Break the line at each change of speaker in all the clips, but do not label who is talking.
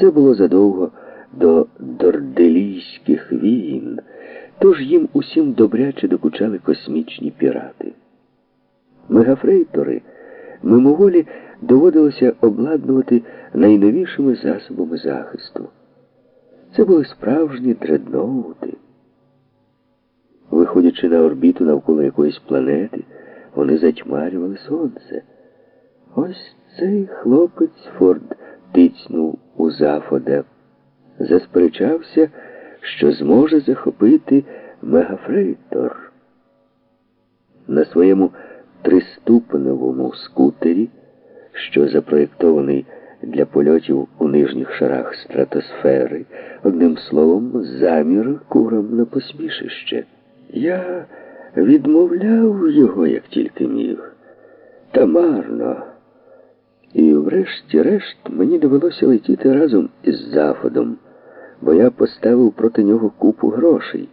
Це було задовго до дорделійських війн, тож їм усім добряче докучали космічні пірати. Мегафрейтори мимоволі доводилося обладнувати найновішими засобами захисту. Це були справжні дредноути. Виходячи на орбіту навколо якоїсь планети, вони затьмарювали сонце. Ось цей хлопець Форд тицнув у зафода, засперечався, що зможе захопити мегафрейтор. На своєму триступневому скутері, що запроєктований для польотів у нижніх шарах стратосфери, одним словом, замір курам на посмішище. Я відмовляв його, як тільки міг, та марно. Врешті-решт мені довелося летіти разом із Заходом, бо я поставив проти нього купу грошей.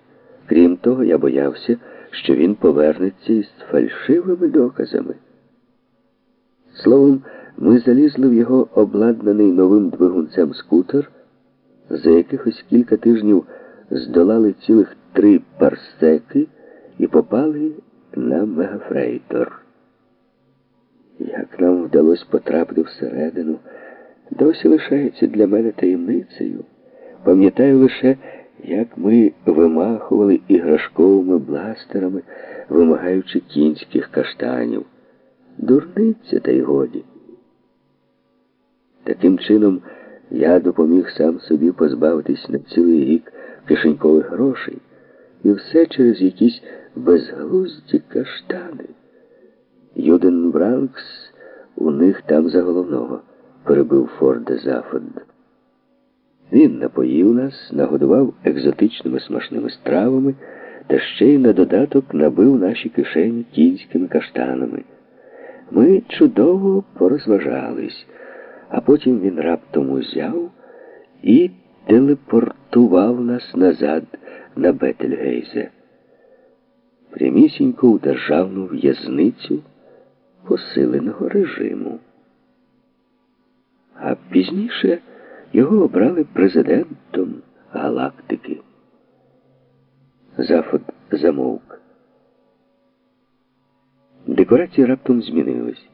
Крім того, я боявся, що він повернеться із фальшивими доказами. Словом, ми залізли в його обладнаний новим двигунцем скутер, за якихось кілька тижнів здолали цілих три парсеки і попали на мегафрейтор. Вдалося потрапити всередину, досі лишається для мене таємницею. Пам'ятаю лише, як ми вимахували іграшковими бластерами, вимагаючи кінських каштанів. Дурниця, та й годі. Таким чином, я допоміг сам собі позбавитись на цілий рік кишенькових грошей. І все через якісь безглузді каштани. Юден Бранкс у них там за головного, перебив Форда Зафод. Він напоїв нас, нагодував екзотичними смачними стравами та ще й на додаток набив наші кишені кінськими каштанами. Ми чудово порозважались, а потім він раптом узяв і телепортував нас назад на Бетельгейзе. Прямісінько у державну в'язницю посиленого режиму. А пізніше його обрали президентом галактики. Зафот замовк. Декорації раптом змінились.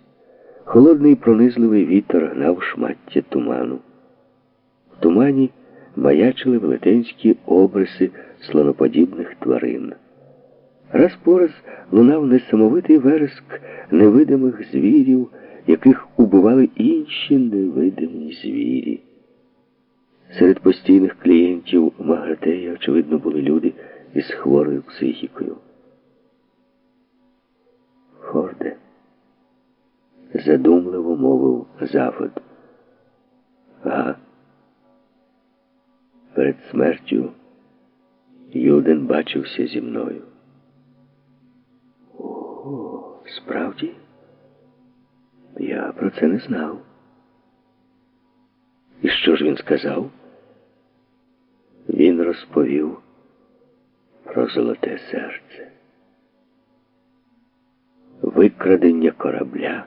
Холодний пронизливий вітер гнав шмаття туману. В тумані маячили велетенські обриси слоноподібних тварин. Раз по раз лунав несамовитий вереск невидимих звірів, яких убивали інші невидимі звірі. Серед постійних клієнтів Магратея, очевидно, були люди із хворою психікою. Хорде, задумливо мовив Зафод. Ага. Перед смертю Юден бачився зі мною. Справді? Я про це не знав. І що ж він сказав? Він розповів про золоте серце. Викрадення корабля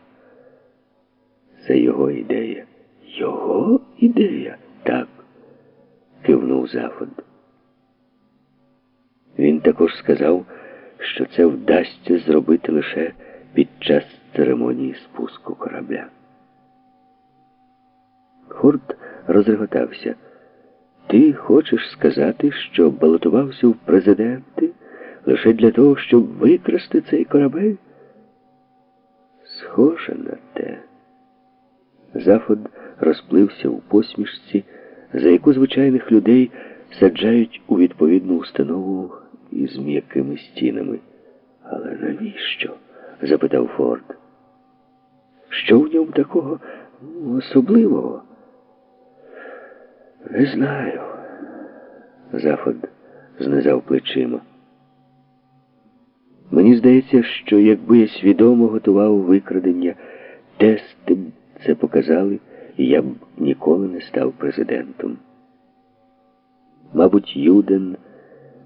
це його ідея. Його ідея? Так, кивнув Зафод. Він також сказав, що це вдасться зробити лише під час церемонії спуску корабля. Хорт розреготався. Ти хочеш сказати, що балотувався в президенти лише для того, щоб викрасти цей корабель? Схоже на те. Зафод розплився у посмішці, за яку звичайних людей саджають у відповідну установу із м'якими стінами. Але навіщо? Запитав Форд. Що в ньому такого особливого? Не знаю. Зафод знизав плечима. Мені здається, що якби я свідомо готував викрадення, тести б це показали, і я б ніколи не став президентом. Мабуть, Юден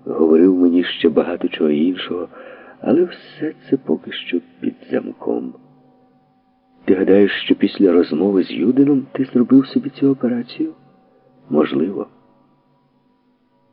говорив мені ще багато чого іншого, але все це поки що під замком. Ти гадаєш, що після розмови з Юдином ти зробив собі цю операцію? Можливо.